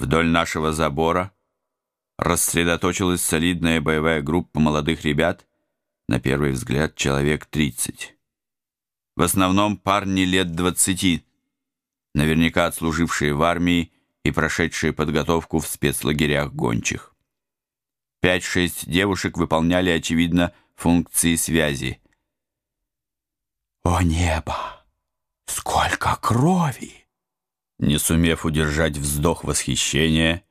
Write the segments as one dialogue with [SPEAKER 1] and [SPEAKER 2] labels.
[SPEAKER 1] Вдоль нашего забора рассредоточилась солидная боевая группа молодых ребят, на первый взгляд человек 30. В основном парни лет 20, наверняка отслужившие в армии и прошедшие подготовку в спецлагерях гончих. Пять-шесть девушек выполняли, очевидно, функции связи.
[SPEAKER 2] «О небо! Сколько крови!»
[SPEAKER 1] Не сумев удержать вздох восхищения,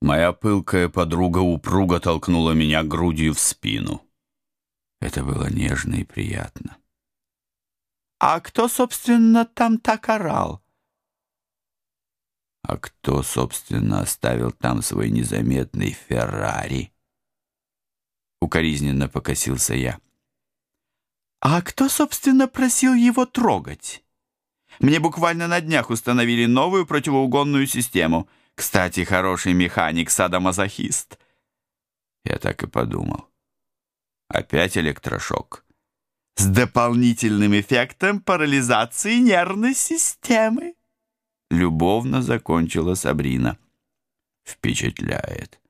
[SPEAKER 1] моя пылкая подруга упруго толкнула меня грудью в спину. Это было нежно и приятно.
[SPEAKER 2] «А кто, собственно, там так орал?»
[SPEAKER 1] «А кто, собственно, оставил там свой незаметный Феррари?» Укоризненно покосился я.
[SPEAKER 2] «А кто, собственно, просил его трогать?» Мне буквально на днях установили новую противоугонную систему. Кстати, хороший механик, садомазохист.
[SPEAKER 1] Я так и подумал. Опять электрошок.
[SPEAKER 2] С дополнительным эффектом парализации нервной системы.
[SPEAKER 1] Любовно закончила Сабрина. Впечатляет.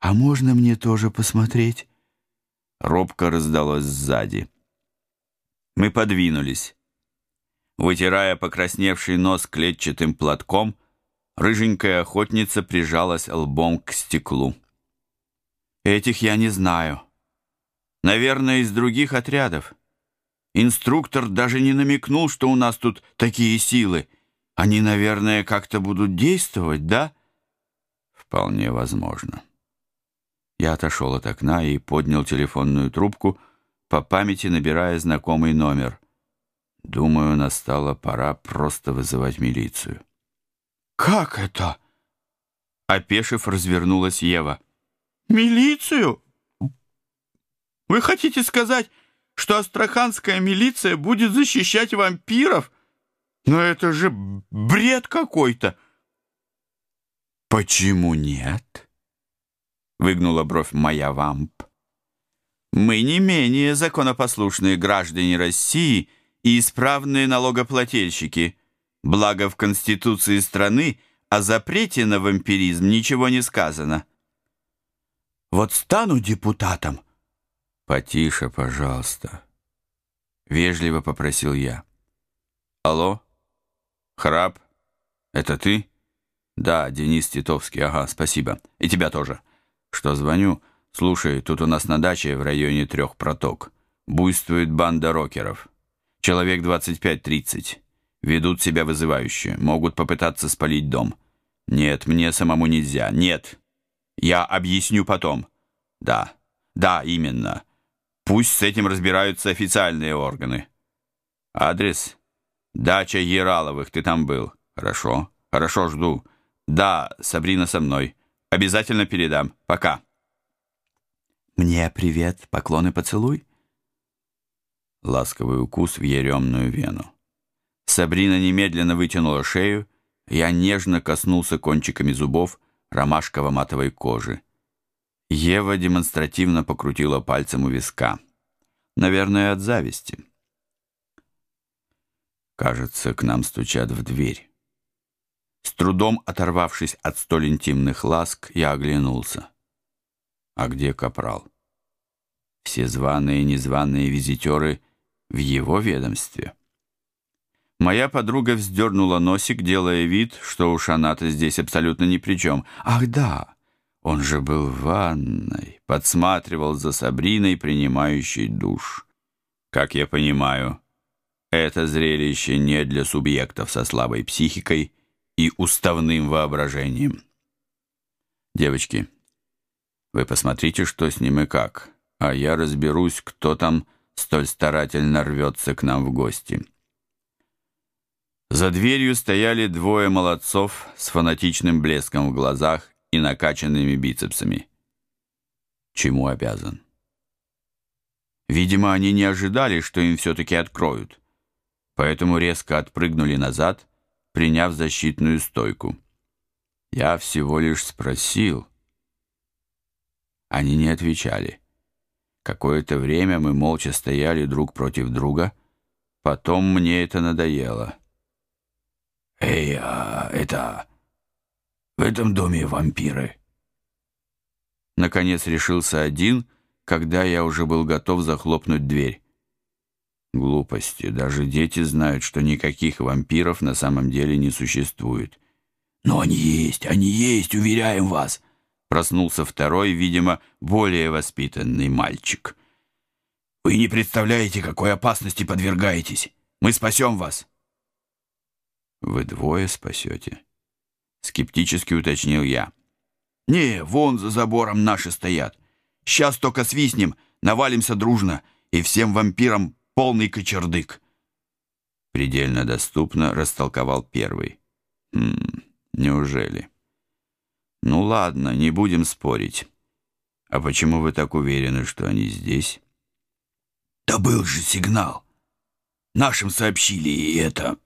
[SPEAKER 2] «А можно мне тоже посмотреть?»
[SPEAKER 1] Робко раздалось сзади. Мы подвинулись. Вытирая покрасневший нос клетчатым платком, рыженькая охотница прижалась лбом к стеклу. «Этих я не знаю. Наверное, из других отрядов. Инструктор даже не намекнул, что у нас тут такие силы. Они, наверное, как-то будут действовать, да?» «Вполне возможно». Я отошел от окна и поднял телефонную трубку, по памяти набирая знакомый номер — Думаю, настала пора просто вызывать милицию.
[SPEAKER 2] «Как это?»
[SPEAKER 1] Опешив, развернулась Ева.
[SPEAKER 2] «Милицию? Вы хотите сказать, что астраханская милиция будет защищать вампиров? Но это же бред какой-то!»
[SPEAKER 1] «Почему нет?» Выгнула бровь моя вамп. «Мы не менее законопослушные граждане России — и исправные налогоплательщики. Благо в Конституции страны о запрете на вампиризм ничего не сказано.
[SPEAKER 2] Вот стану депутатом.
[SPEAKER 1] Потише, пожалуйста. Вежливо попросил я. Алло? Храп? Это ты? Да, Денис Титовский. Ага, спасибо. И тебя тоже. Что звоню? Слушай, тут у нас на даче в районе трех проток. Буйствует банда рокеров. Человек 25-30. Ведут себя вызывающе, могут попытаться спалить дом. Нет, мне самому нельзя. Нет. Я объясню потом. Да, да, именно. Пусть с этим разбираются официальные органы. Адрес? Дача Ераловых, ты там был. Хорошо, хорошо, жду. Да, Сабрина со мной. Обязательно передам. Пока.
[SPEAKER 2] Мне привет, поклон и поцелуй
[SPEAKER 1] ласковый укус в еремную вену. Сабрина немедленно вытянула шею, я нежно коснулся кончиками зубов ромашково-матовой кожи. Ева демонстративно покрутила пальцем у виска. Наверное, от зависти. Кажется, к нам стучат в дверь. С трудом оторвавшись от столь интимных ласк, я оглянулся. А где капрал? Все званые и незваные визитеры в его ведомстве. Моя подруга вздернула носик, делая вид, что уж она-то здесь абсолютно ни при чем. Ах да, он же был в ванной, подсматривал за Сабриной, принимающей душ. Как я понимаю, это зрелище не для субъектов со слабой психикой и уставным воображением. Девочки, вы посмотрите, что с ним и как, а я разберусь, кто там столь старательно рвется к нам в гости. За дверью стояли двое молодцов с фанатичным блеском в глазах и накачанными бицепсами. Чему обязан? Видимо, они не ожидали, что им все-таки откроют, поэтому резко отпрыгнули назад, приняв защитную стойку. Я всего лишь спросил. Они не отвечали. Какое-то время мы молча стояли друг против друга. Потом мне это надоело. «Эй, а это... В этом доме вампиры. Наконец решился один, когда я уже был готов захлопнуть дверь. Глупости. Даже дети знают, что никаких вампиров на самом деле не существует. Но они есть, они есть, уверяем вас. Проснулся второй, видимо, более воспитанный мальчик. Вы не представляете, какой опасности подвергаетесь. Мы спасем вас. Вы двое спасете? Скептически уточнил я. Не, вон за забором наши стоят. Сейчас только свистнем, навалимся дружно, и всем вампирам полный кочердык. Предельно доступно растолковал первый. Хм, неужели? Ну ладно, не будем спорить. А почему вы так уверены, что они здесь? Да был же сигнал. Нашим сообщили, и это...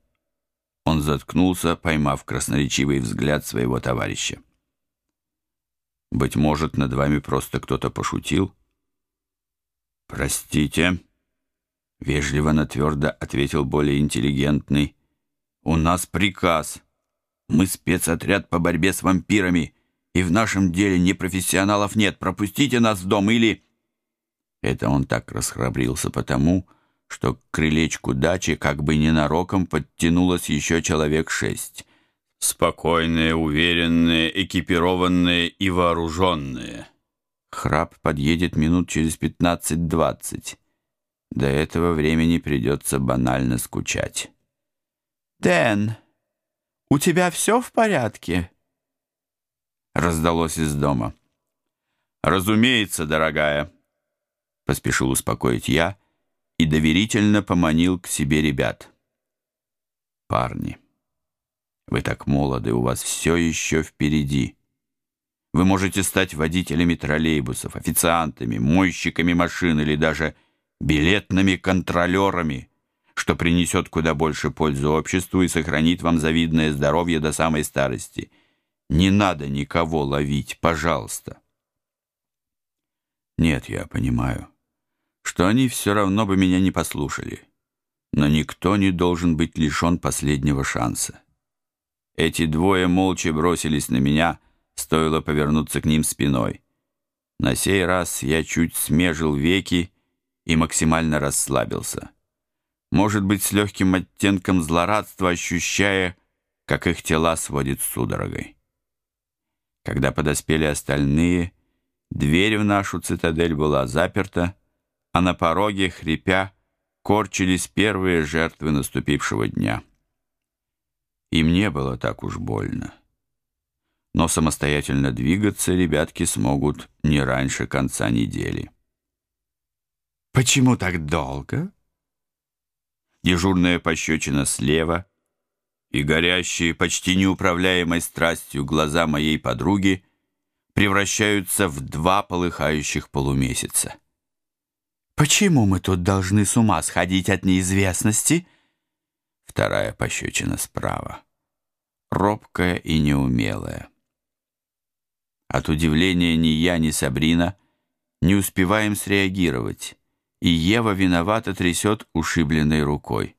[SPEAKER 1] Он заткнулся, поймав красноречивый взгляд своего товарища. «Быть может, над вами просто кто-то пошутил?» «Простите», — вежливо, но твердо ответил более интеллигентный. «У нас приказ. Мы спецотряд по борьбе с вампирами, и в нашем деле непрофессионалов нет. Пропустите нас в дом или...» Это он так расхрабрился потому, что к крылечку дачи как бы ненароком подтянулось еще человек шесть. Спокойные, уверенные, экипированные и вооруженные. Храп подъедет минут через пятнадцать-двадцать. До этого времени придется банально скучать.
[SPEAKER 2] «Дэн, у тебя все в порядке?»
[SPEAKER 1] Раздалось из дома. «Разумеется, дорогая», — поспешил успокоить я и доверительно поманил к себе ребят. «Парни, вы так молоды, у вас все еще впереди. Вы можете стать водителями троллейбусов, официантами, мойщиками машин или даже билетными контролерами, что принесет куда больше пользы обществу и сохранит вам завидное здоровье до самой старости. Не надо никого ловить, пожалуйста». Нет, я понимаю что они все равно бы меня не послушали. Но никто не должен быть лишен последнего шанса. Эти двое молча бросились на меня, стоило повернуться к ним спиной. На сей раз я чуть смежил веки и максимально расслабился. Может быть, с легким оттенком злорадства, ощущая, как их тела сводит судорогой. Когда подоспели остальные, дверь в нашу цитадель была заперта, а на пороге, хрипя, корчились первые жертвы наступившего дня. Им не было так уж больно. Но самостоятельно двигаться ребятки смогут не раньше конца недели.
[SPEAKER 2] «Почему так долго?»
[SPEAKER 1] Дежурная пощечина слева и горящие почти неуправляемой страстью глаза моей подруги превращаются в два полыхающих полумесяца.
[SPEAKER 2] Почему мы тут должны с ума сходить от неизвестности?
[SPEAKER 1] Вторая пощечина справа. Робкая и неумелая. От удивления ни я, ни Сабрина не успеваем среагировать, и Ева виновато трясет ушибленной рукой.